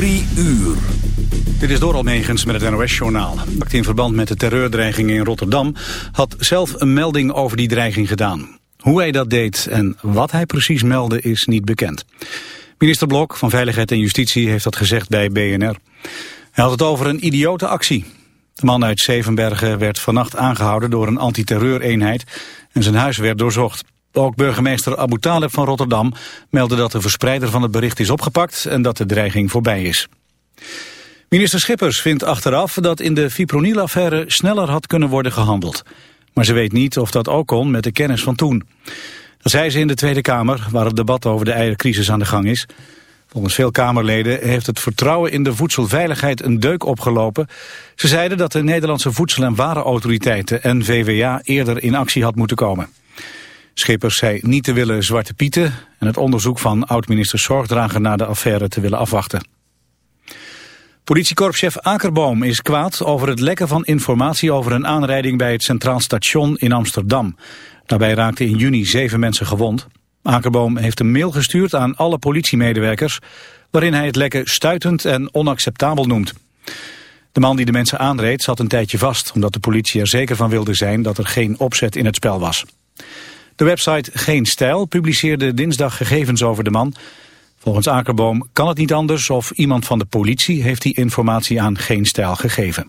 Drie uur. Dit is Doral Megens met het NOS-journaal. In verband met de terreurdreiging in Rotterdam had zelf een melding over die dreiging gedaan. Hoe hij dat deed en wat hij precies meldde is niet bekend. Minister Blok van Veiligheid en Justitie heeft dat gezegd bij BNR. Hij had het over een idiote actie. De man uit Zevenbergen werd vannacht aangehouden door een antiterreureenheid en zijn huis werd doorzocht. Ook burgemeester Abu Taleb van Rotterdam meldde dat de verspreider van het bericht is opgepakt en dat de dreiging voorbij is. Minister Schippers vindt achteraf dat in de fipronil-affaire sneller had kunnen worden gehandeld. Maar ze weet niet of dat ook kon met de kennis van toen. Dat zei ze in de Tweede Kamer, waar het debat over de eiercrisis aan de gang is. Volgens veel Kamerleden heeft het vertrouwen in de voedselveiligheid een deuk opgelopen. Ze zeiden dat de Nederlandse Voedsel- en Warenautoriteiten en VWA eerder in actie had moeten komen. Schippers zei niet te willen zwarte pieten en het onderzoek van oud-minister Zorgdrager naar de affaire te willen afwachten. Politiekorpschef Akerboom is kwaad over het lekken van informatie over een aanrijding bij het Centraal Station in Amsterdam. Daarbij raakten in juni zeven mensen gewond. Akerboom heeft een mail gestuurd aan alle politiemedewerkers... waarin hij het lekken stuitend en onacceptabel noemt. De man die de mensen aanreed zat een tijdje vast... omdat de politie er zeker van wilde zijn dat er geen opzet in het spel was. De website Geen Stijl publiceerde dinsdag gegevens over de man. Volgens Akerboom kan het niet anders of iemand van de politie... heeft die informatie aan Geen Stijl gegeven.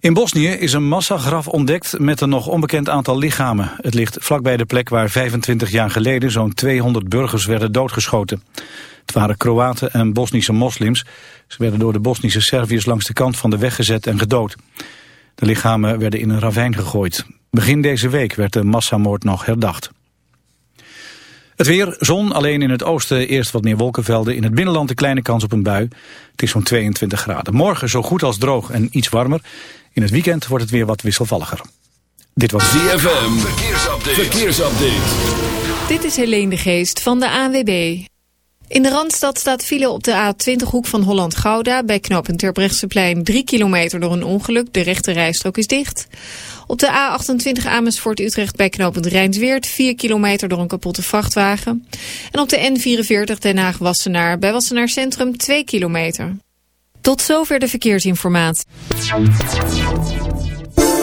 In Bosnië is een massagraf ontdekt met een nog onbekend aantal lichamen. Het ligt vlakbij de plek waar 25 jaar geleden zo'n 200 burgers werden doodgeschoten. Het waren Kroaten en Bosnische moslims. Ze werden door de Bosnische Serviërs langs de kant van de weg gezet en gedood. De lichamen werden in een ravijn gegooid. Begin deze week werd de massamoord nog herdacht. Het weer, zon, alleen in het oosten eerst wat meer wolkenvelden. In het binnenland een kleine kans op een bui. Het is zo'n 22 graden. Morgen zo goed als droog en iets warmer. In het weekend wordt het weer wat wisselvalliger. Dit was ZFM, verkeersupdate. verkeersupdate. Dit is Helene de Geest van de ANWB. In de Randstad staat file op de A20 hoek van Holland-Gouda... bij knooppunt Terbrechtseplein 3 kilometer door een ongeluk. De rechte rijstrook is dicht. Op de A28 Amersfoort-Utrecht bij knooppunt Rijnsweert... 4 kilometer door een kapotte vrachtwagen. En op de N44 Den Haag-Wassenaar bij Wassenaar Centrum 2 kilometer. Tot zover de verkeersinformatie.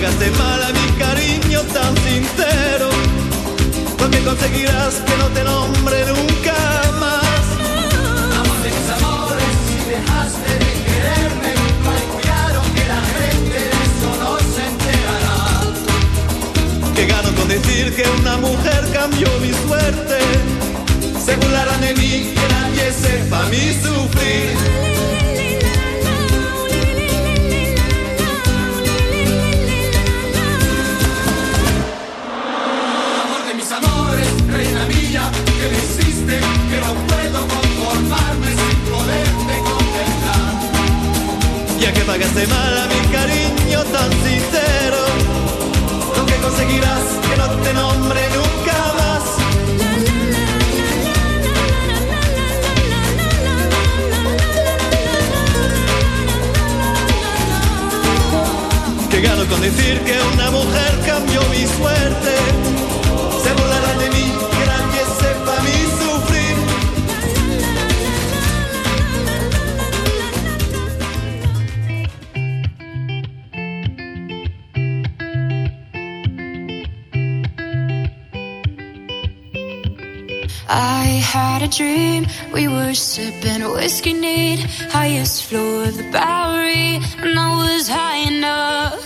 Pagaste mal a mi cariño tan sincero, que conseguirás que no te nombre nunca más. Amor de mis amores, si dejaste de quererme, no hay cuidado que la gente de eso no se enterará. Que gano con decir que una mujer cambió mi suerte. Se burlarán de mí, que nadie sepa mi sufrir. Amor de mis amores, reina mía, que me hiciste, que no puedo conformarme sin poderte contemplar. Ya que pagaste mal a mi cariño tan sincero, lo que conseguirás que no te nombre nunca con decir que una mujer cambió mi suerte. Se burlarán de mí, que nadie sepa mi sufrir. I had a dream. We were sipping whiskey neat, highest floor of the Bowery, and I was high enough.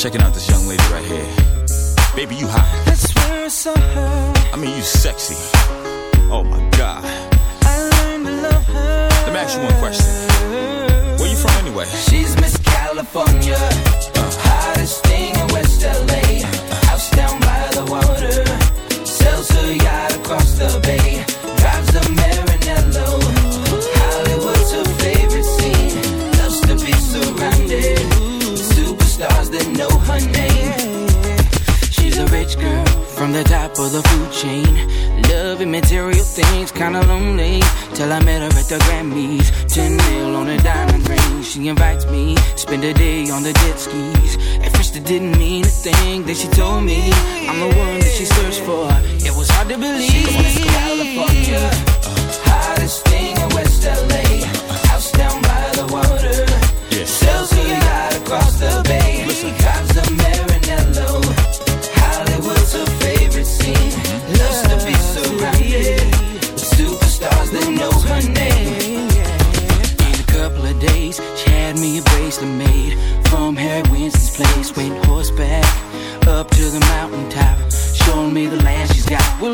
checking out this young lady right here. Baby, you hot. That's where I saw her. I mean, you sexy. Oh my God. I learned to love her. Let me ask you one question. Where you from anyway? She's Miss California, uh. hottest thing in West LA. Mean. Loving material things, kinda lonely. Till I met her at the Grammys. 10 mil on a diamond ring. She invites me, spend a day on the jet skis. At first it didn't mean a thing. Then she told me I'm the one that she searched for. It was hard to believe. She California, uh, hottest thing in West LA.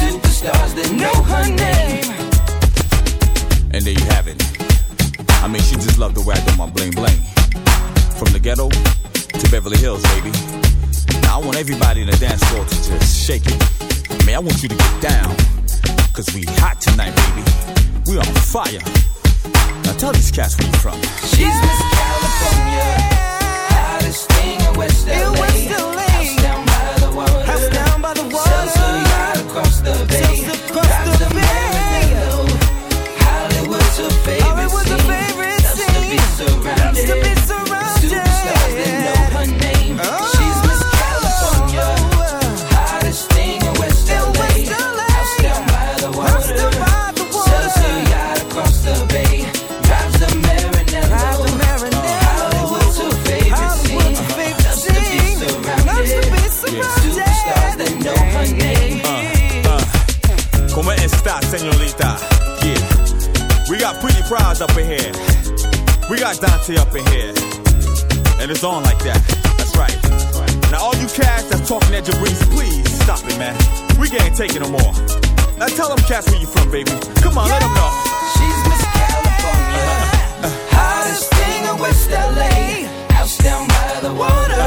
Superstars that know her name. And there you have it. I mean, she just loved the way I do my bling bling. From the ghetto to Beverly Hills, baby. Now I want everybody in the dance floor to just shake it. I I want you to get down. Cause we hot tonight, baby. We on fire. Now tell these cats where you from. She's Miss California, hottest thing in West LA. House down got up in here. We got Dante up in here. And it's on like that. That's right. Now, all you cats that's talking at Jabrizi, please stop it, man. We can't take it no more. Now, tell them cats where you from, baby. Come on, let them know. She's Miss California, hottest thing in West LA. House down by the water,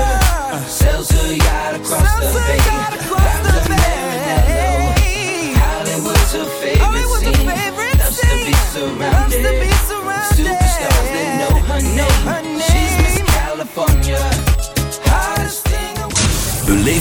sells her yacht across the bay. Drives a Maranello. Hollywood's her favorite scene. Loves to be surrounded.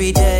every day.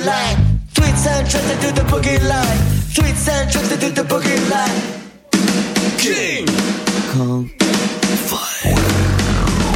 Boogie line. Tweets and tricks to do the boogie line. Tweets and tricks to do the boogie line. King Kong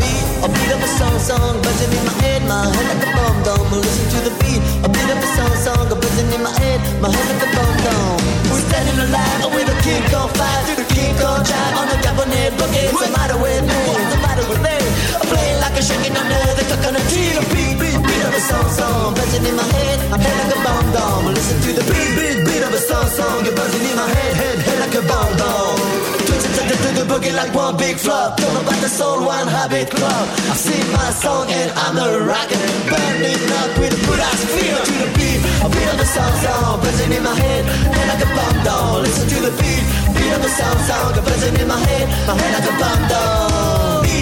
Beat, a beat of a song, song, buzzing in my head, my head like a bomb dome. Listen to the beat, a beat of a song, song, buzzing in my head, my head like a bomb dome. We're standing alive with a king on fire, through the king on drive on the cabinet boogie. What's the matter with me? What's the matter with me? I'm playing like a shaking under the coconut tree. The beat, beat, beat of a song, song, buzzing in my head, head like a bomb dome. Listen to the beat, beat, beat of a song, song, you're buzzing in my head, head, head like a bomb dome. Twitching to the, boogie like one big flop. Don't about the soul, one habit club. I sing my song and I'm a rocker. Burning up with a good ass feel to the beat. A beat of the song song, buzzing in my head, head like a bomb down. Listen to the beat, beat of the song song, buzzing in my head, my head like a bomb down.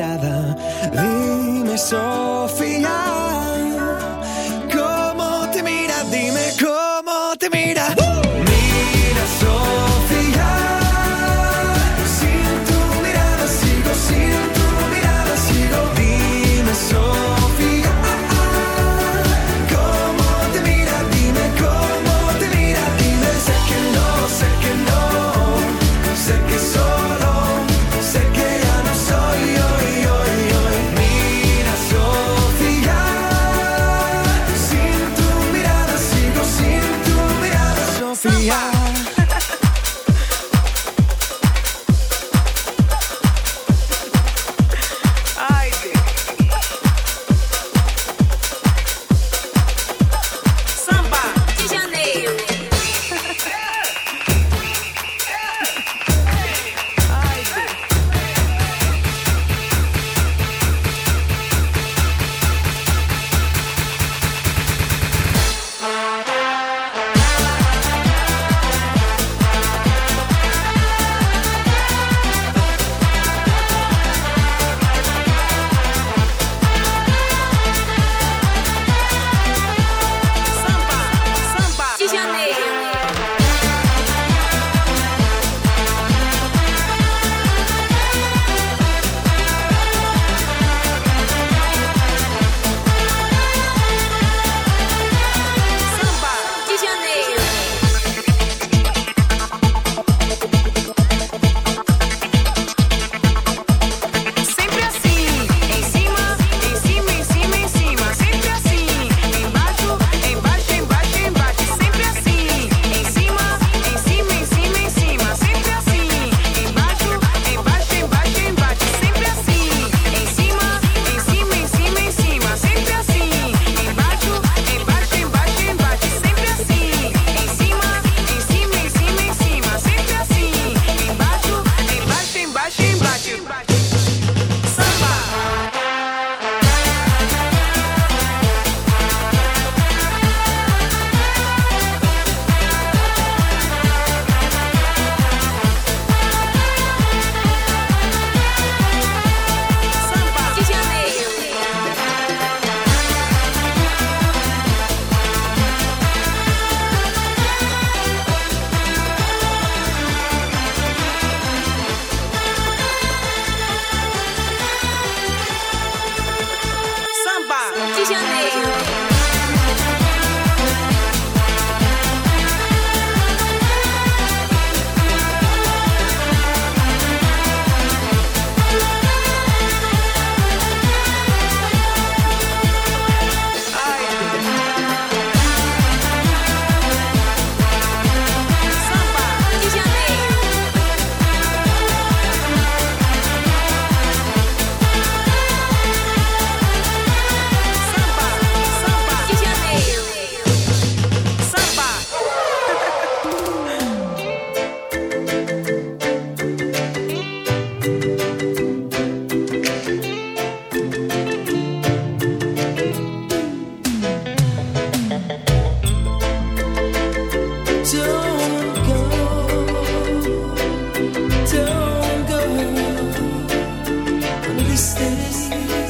Dime, Sofía, Wanna